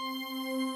Música